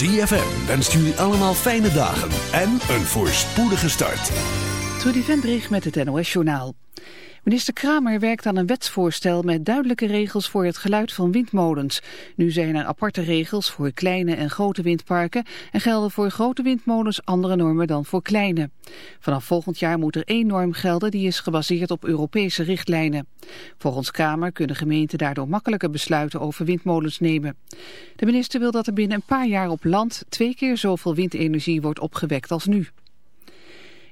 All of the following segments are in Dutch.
ZFM wenst jullie allemaal fijne dagen en een voorspoedige start. Trudy Vendrich met het NOS-journaal. Minister Kramer werkt aan een wetsvoorstel met duidelijke regels voor het geluid van windmolens. Nu zijn er aparte regels voor kleine en grote windparken en gelden voor grote windmolens andere normen dan voor kleine. Vanaf volgend jaar moet er één norm gelden die is gebaseerd op Europese richtlijnen. Volgens Kramer kunnen gemeenten daardoor makkelijker besluiten over windmolens nemen. De minister wil dat er binnen een paar jaar op land twee keer zoveel windenergie wordt opgewekt als nu.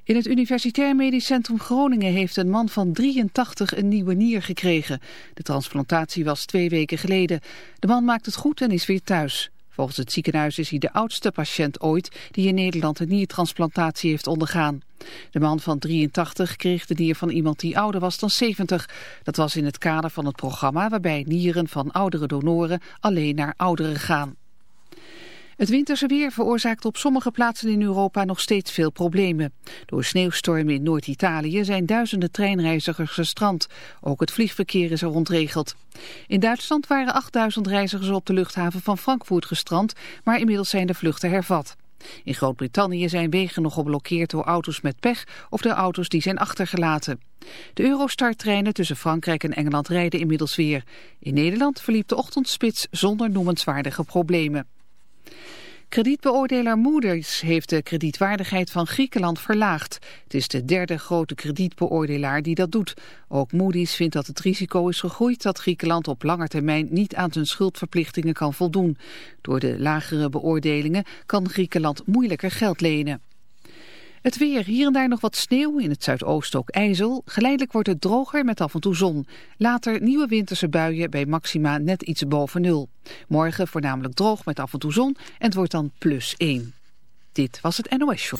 In het Universitair Medisch Centrum Groningen heeft een man van 83 een nieuwe nier gekregen. De transplantatie was twee weken geleden. De man maakt het goed en is weer thuis. Volgens het ziekenhuis is hij de oudste patiënt ooit die in Nederland een niertransplantatie heeft ondergaan. De man van 83 kreeg de nier van iemand die ouder was dan 70. Dat was in het kader van het programma waarbij nieren van oudere donoren alleen naar ouderen gaan. Het winterse weer veroorzaakt op sommige plaatsen in Europa nog steeds veel problemen. Door sneeuwstormen in Noord-Italië zijn duizenden treinreizigers gestrand. Ook het vliegverkeer is er ontregeld. In Duitsland waren 8000 reizigers op de luchthaven van Frankfurt gestrand, maar inmiddels zijn de vluchten hervat. In Groot-Brittannië zijn wegen nog geblokkeerd door auto's met pech of door auto's die zijn achtergelaten. De Eurostar-treinen tussen Frankrijk en Engeland rijden inmiddels weer. In Nederland verliep de ochtendspits zonder noemenswaardige problemen. Kredietbeoordelaar Moody's heeft de kredietwaardigheid van Griekenland verlaagd. Het is de derde grote kredietbeoordelaar die dat doet. Ook Moody's vindt dat het risico is gegroeid dat Griekenland op lange termijn niet aan zijn schuldverplichtingen kan voldoen. Door de lagere beoordelingen kan Griekenland moeilijker geld lenen. Het weer, hier en daar nog wat sneeuw, in het zuidoosten ook ijzel. Geleidelijk wordt het droger met af en toe zon. Later nieuwe winterse buien bij maxima net iets boven nul. Morgen voornamelijk droog met af en toe zon en het wordt dan plus 1. Dit was het NOS Show.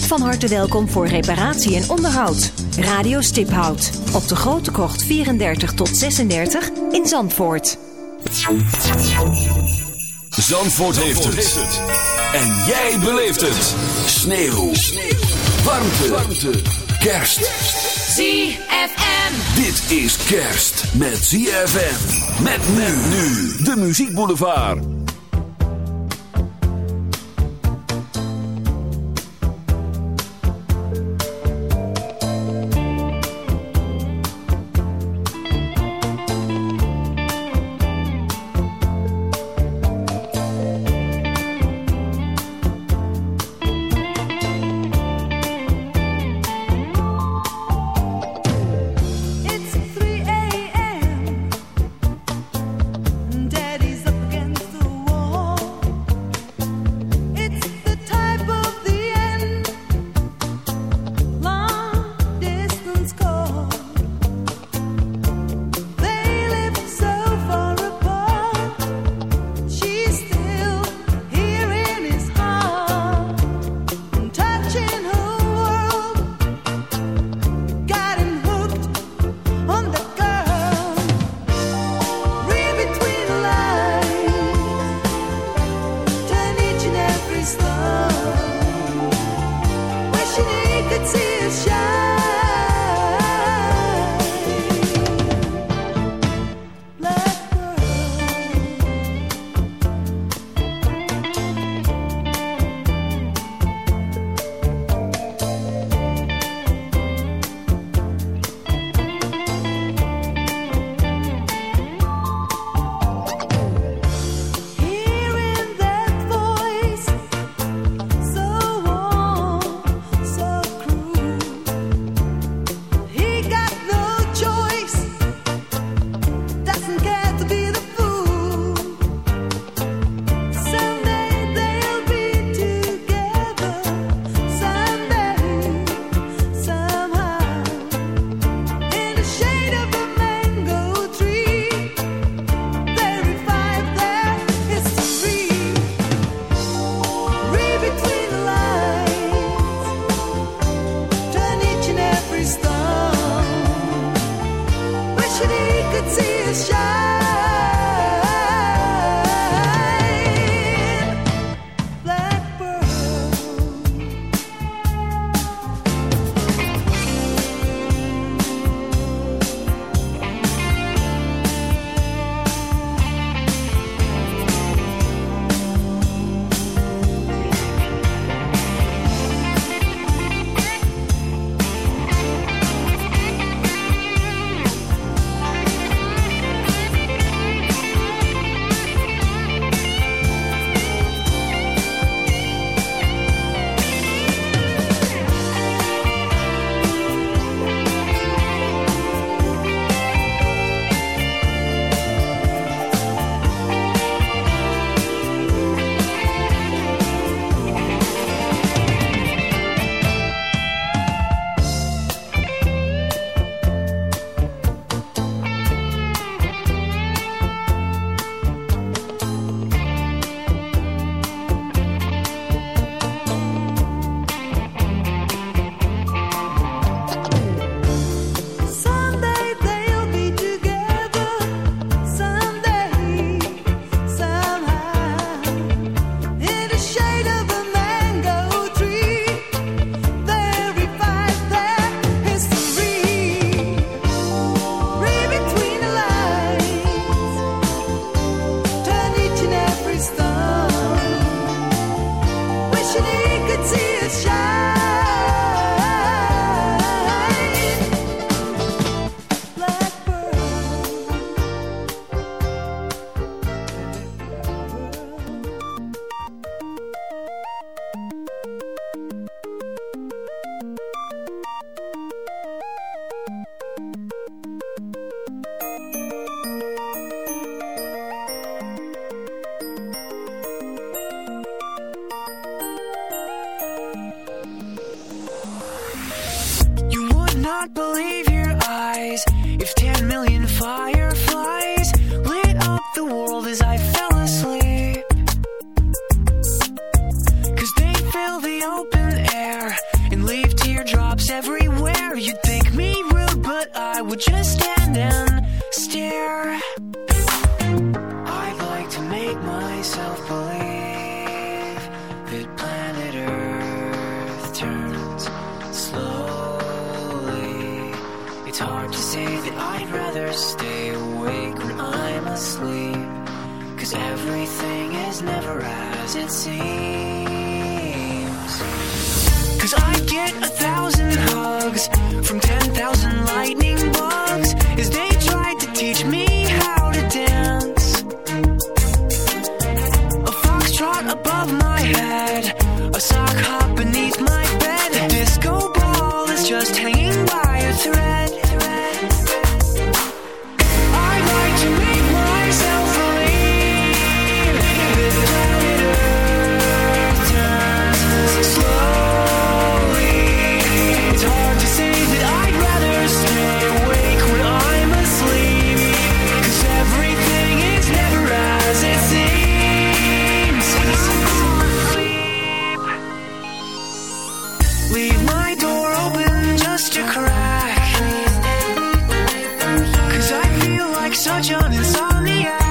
van harte welkom voor reparatie en onderhoud. Radio Stiphout op de Grote Krocht 34 tot 36 in Zandvoort. Zandvoort, heeft, het. En jij beleeft het. Sneeuw. Sneeuw. Warmte. Warmte. Kerst. ZFM. Dit is kerst met ZFM. Met men nu. De Muziek Boulevard. lonely. I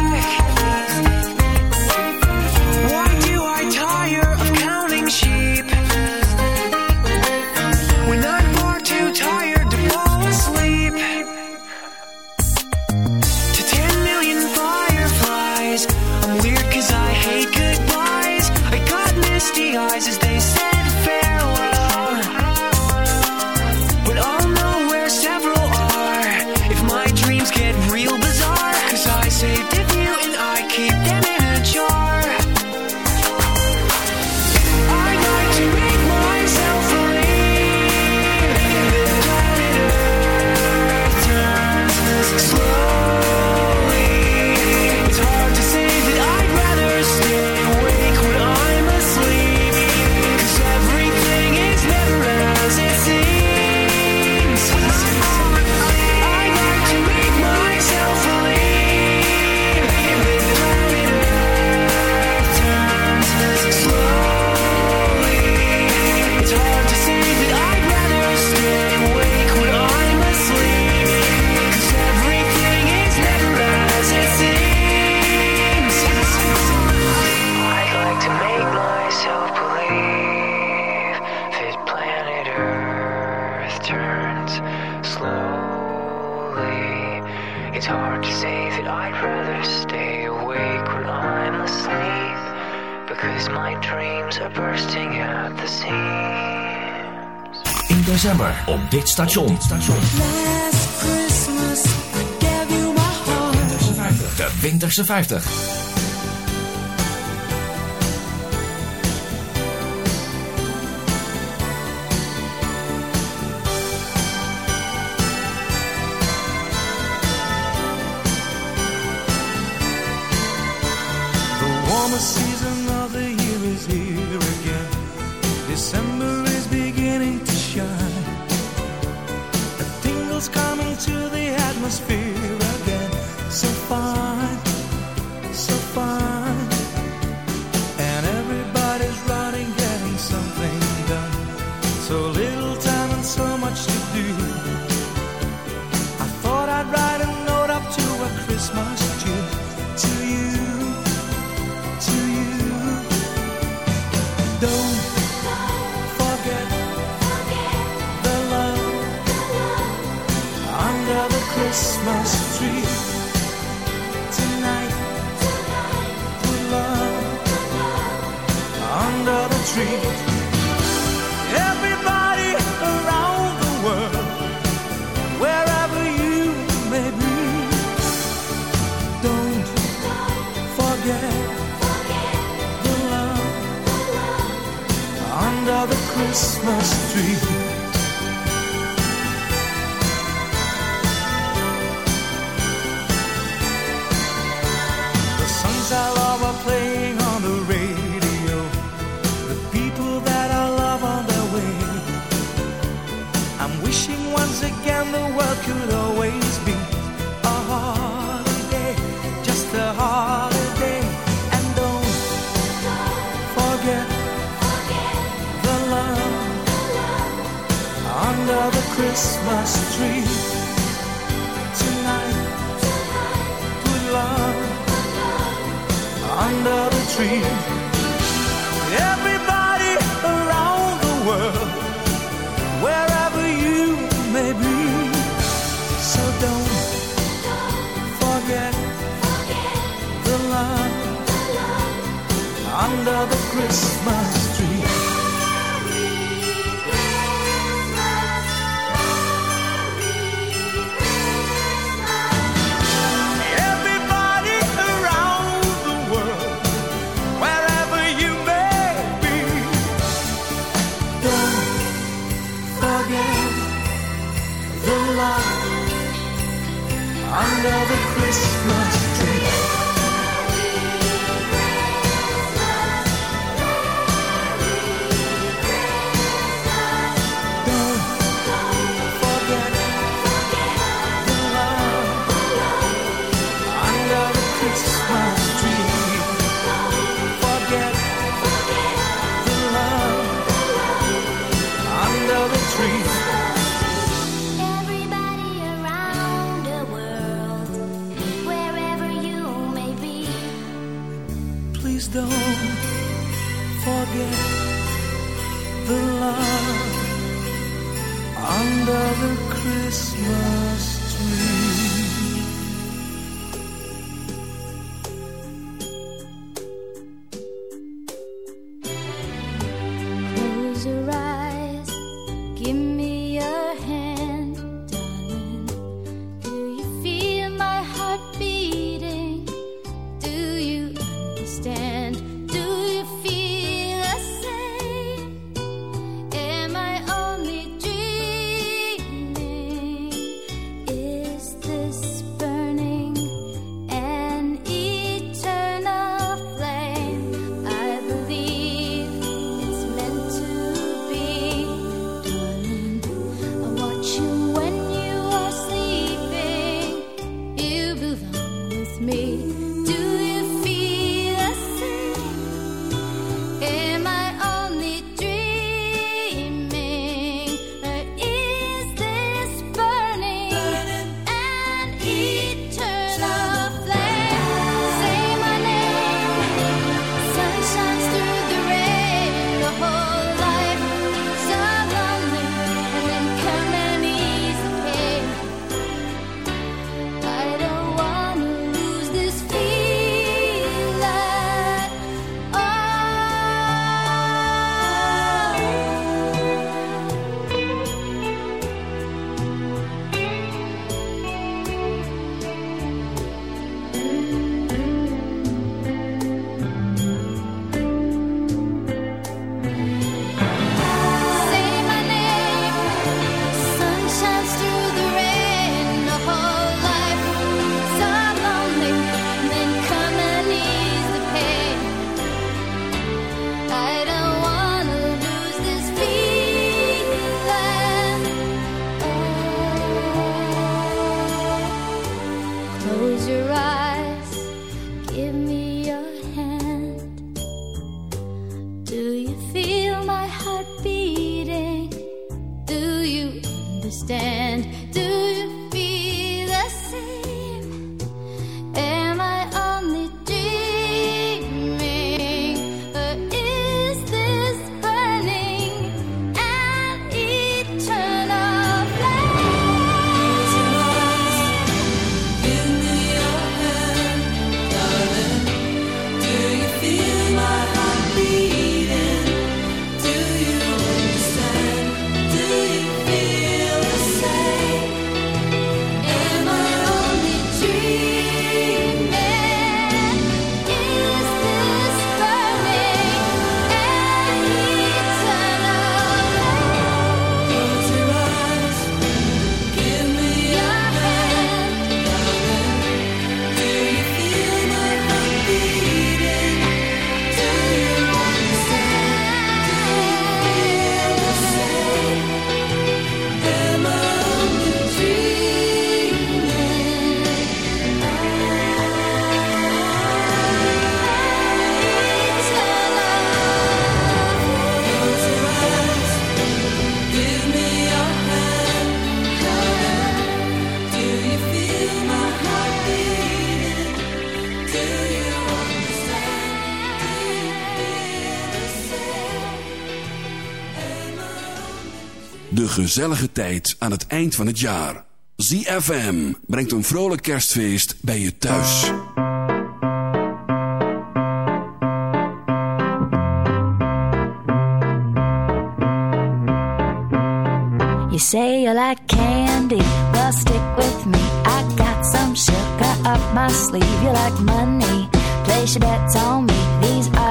station. station. Last Christmas I gave you my heart. De Winterse 50. street. Everybody around the world, wherever you may be. So don't, forget, the love, the love under the Christmas. Gezellige tijd aan het eind van het jaar. ZFM brengt een vrolijk kerstfeest bij je thuis. You say you like candy, well stick with me. I got some sugar up my sleeve. You like money, place your bets on me. These are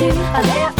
do. I live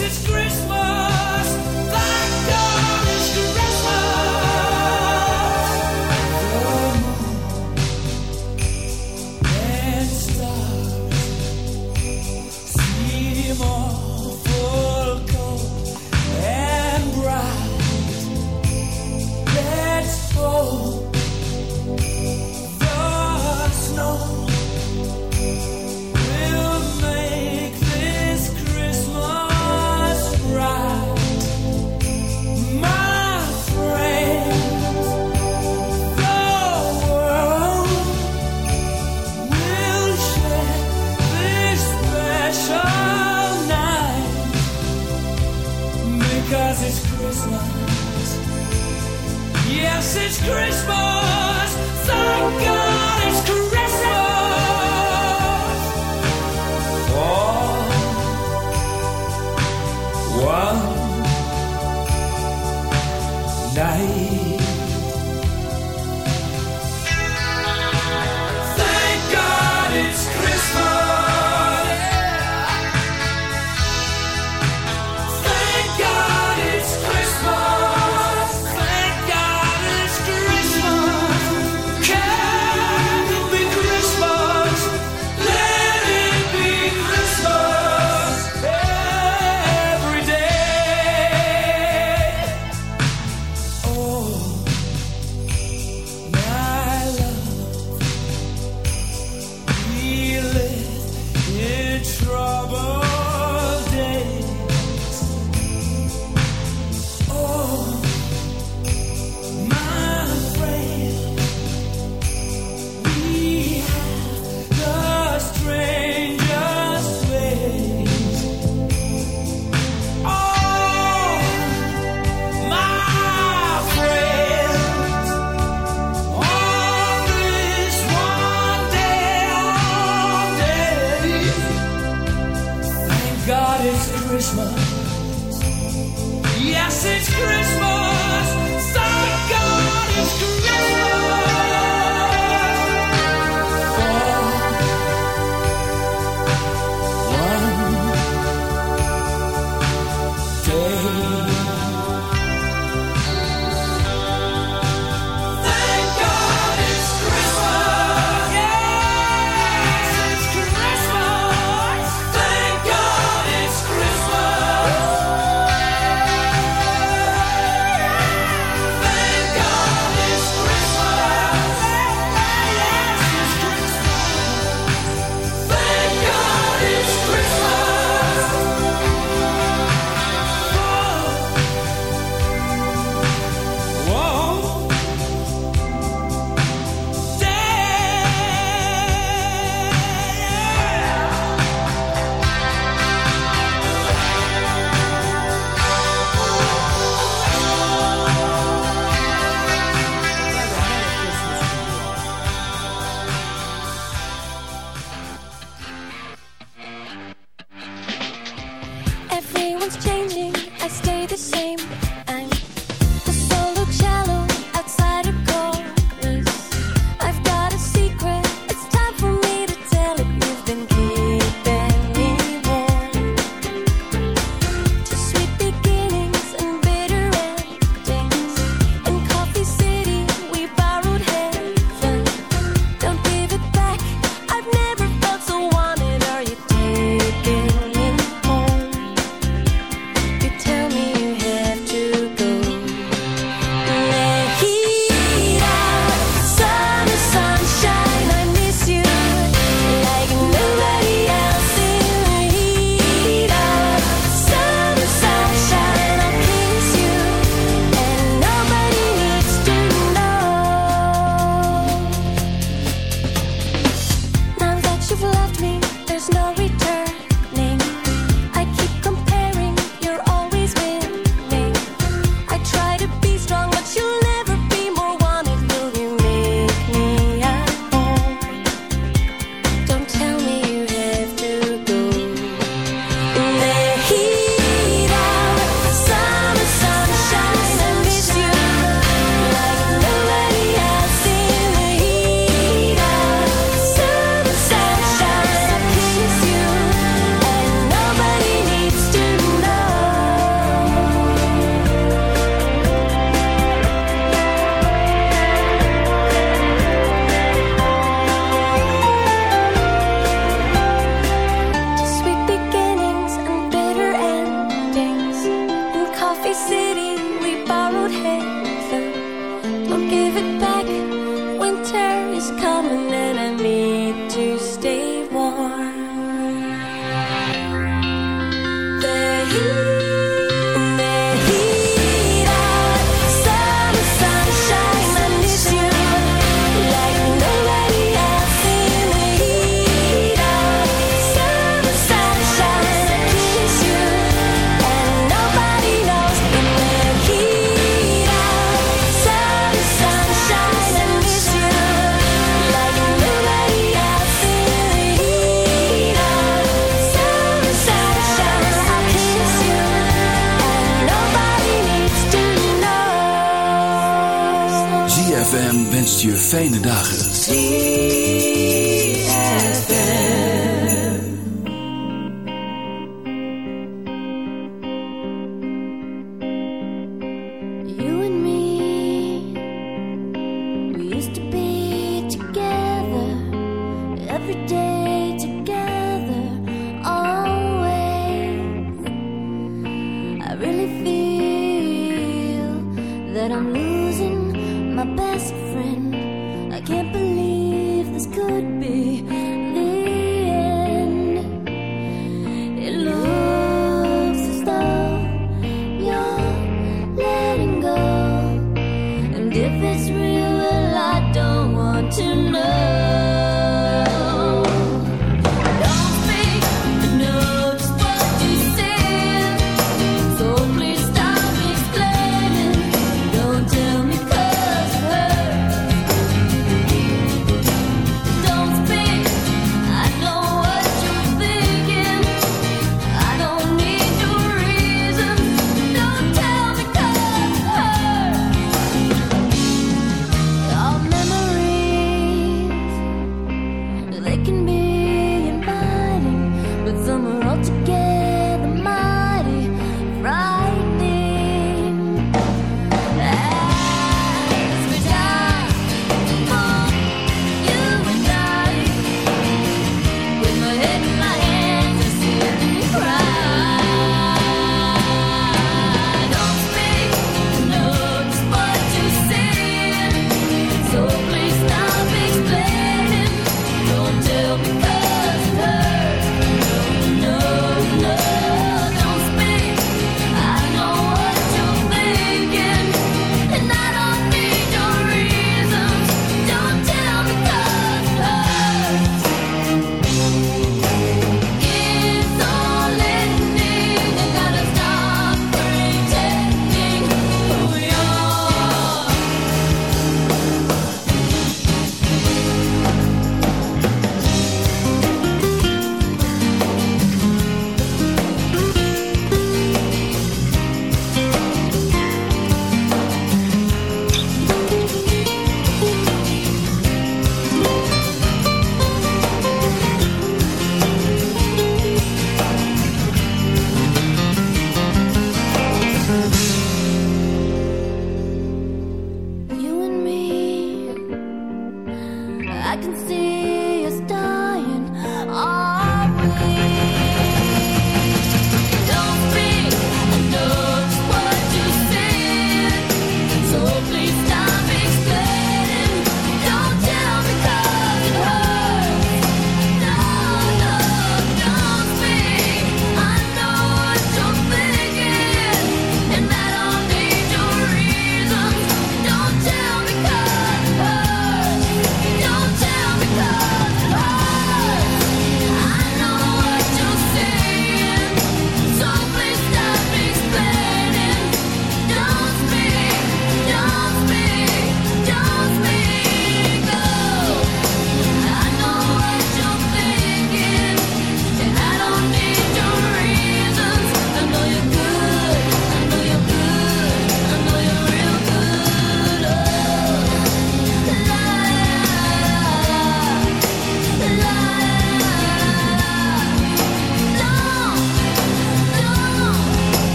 It's great. They can be inviting, but some are altogether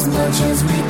as much as we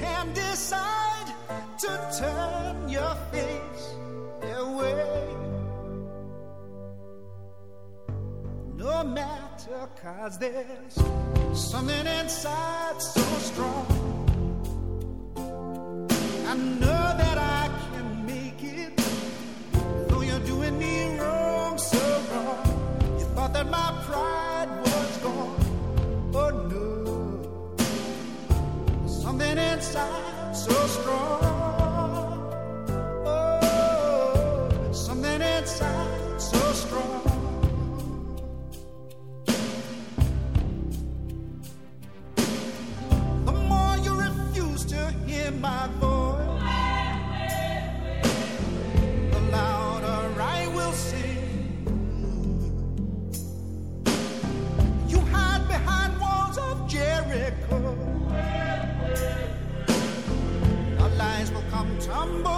Can decide to turn your face away. No matter, cause there's something inside so strong. I know that I can make it, though you're doing me wrong, so wrong. You thought that my pride inside so strong. humble.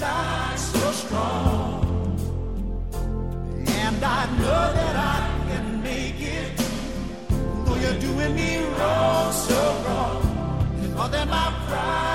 inside so strong. And I know that I can make it. Though you're doing me wrong, so wrong. It's more than my pride.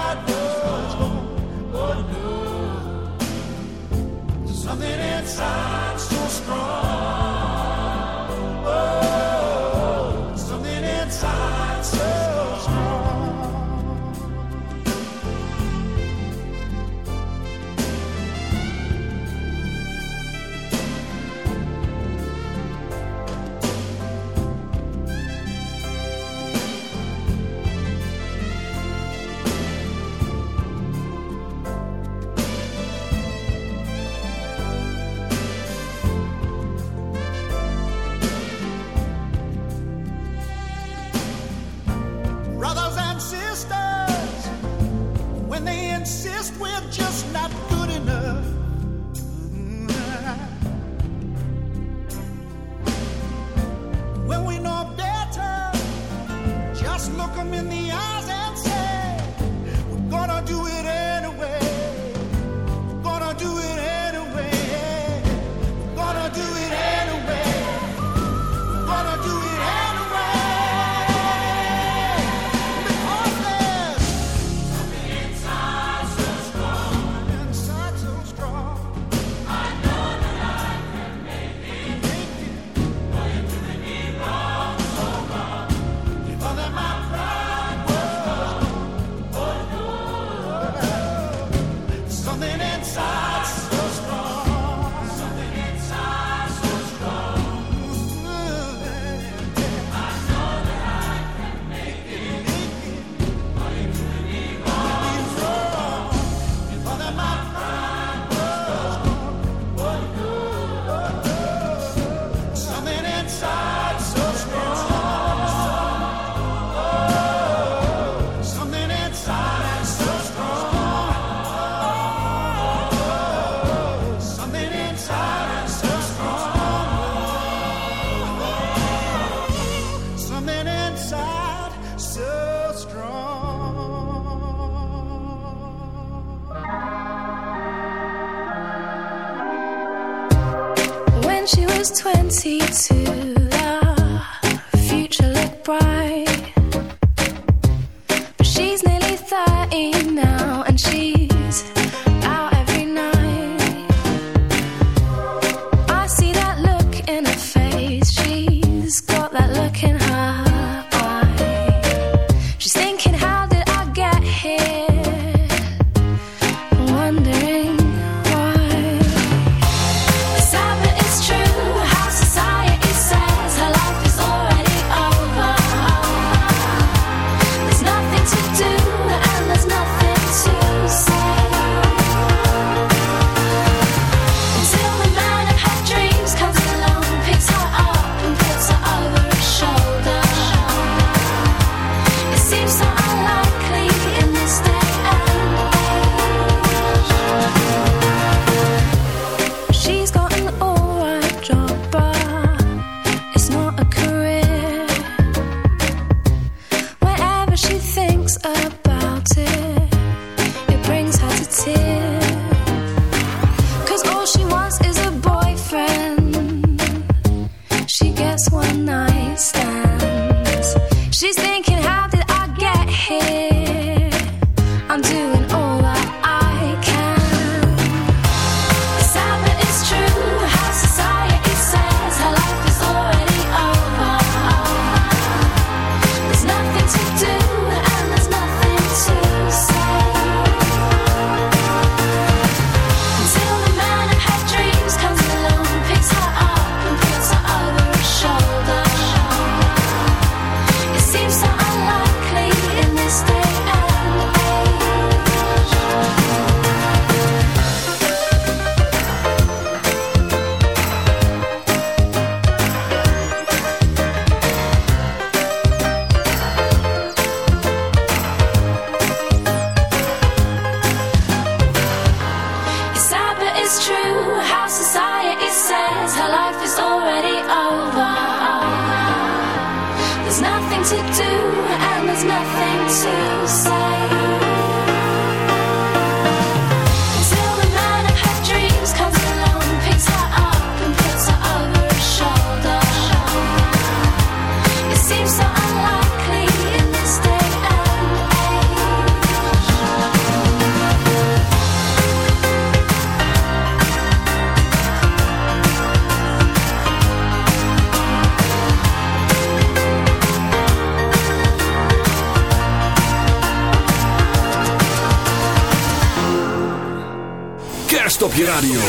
Stop je radio.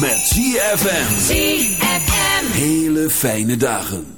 Met ZFM. ZFM. Hele fijne dagen.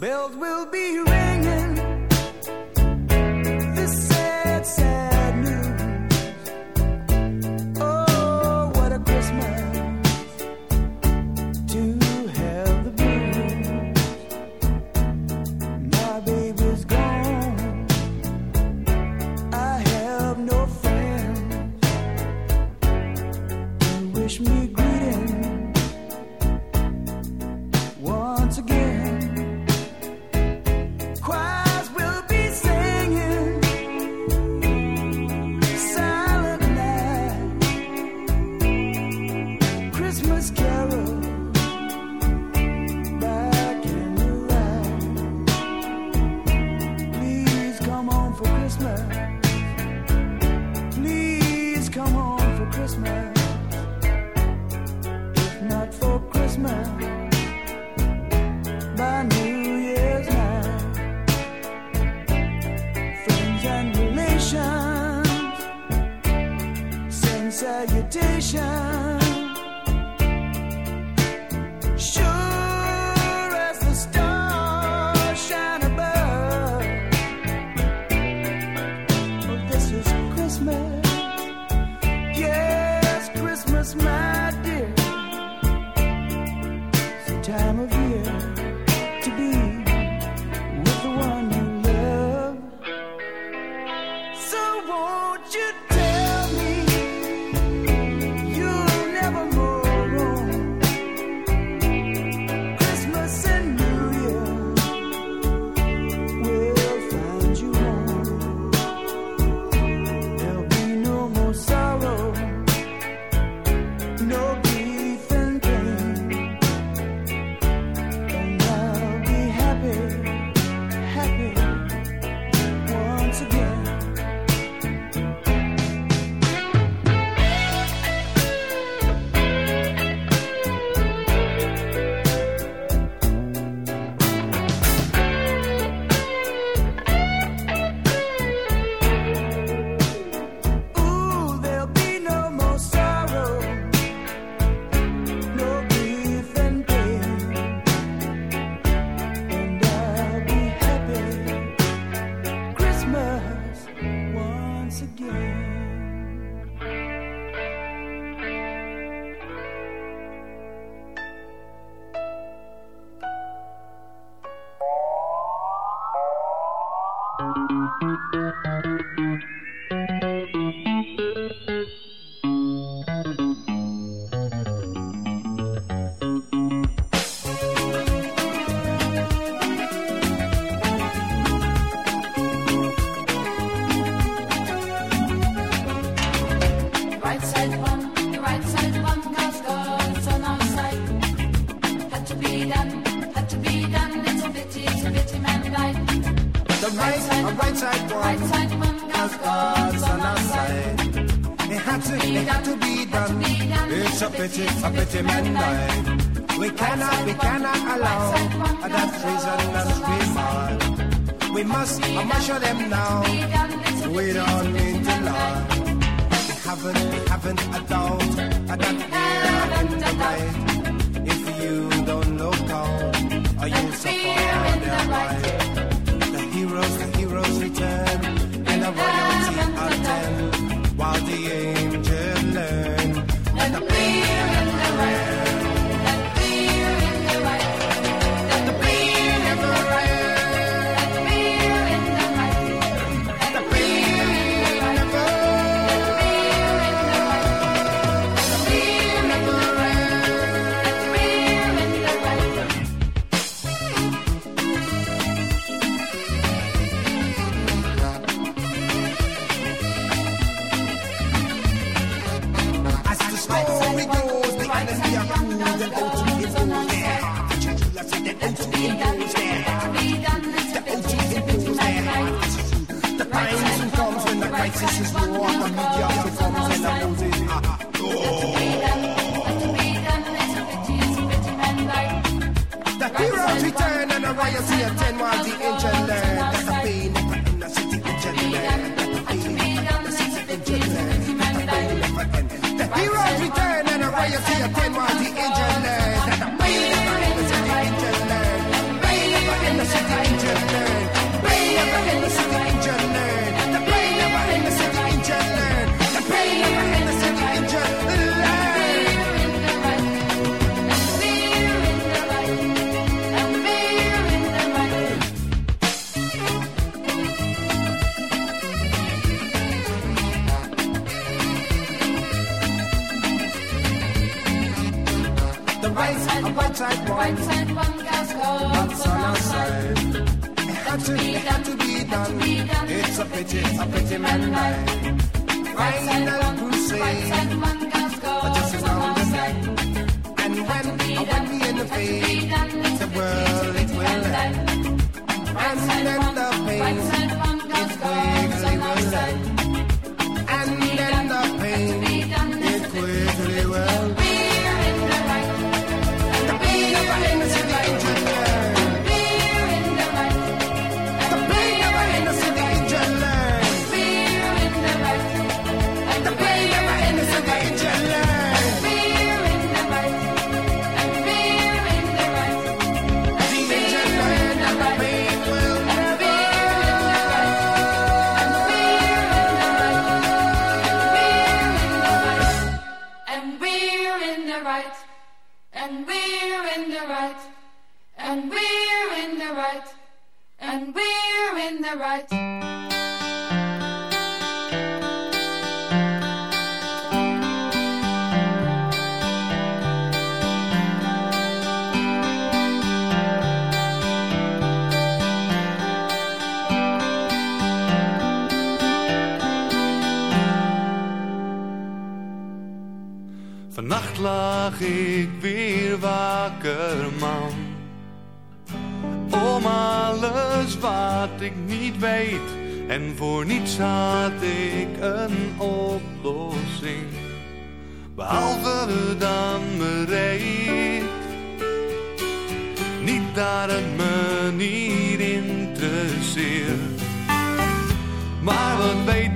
It's a pity, a pity man die. We cannot, we cannot allow that treason that we mind. We must, I must show them now. We don't need to lie. We haven't, we haven't a doubt that we haven't the right. If you don't look out, or you'll suffer on their right. The heroes, the heroes return, and the royalty attend, while the aim one side, one, one side, one gas go one sun outside. It had to, it had to be done. It's a pity, a pity man life. Finding a crusade, but just around the side. And when, and when we in the frame, it's a world it will end. And then the pain. weet. En voor niets had ik een oplossing. Behalve dan bereid. Niet daar het me niet interesseert. Maar wat weet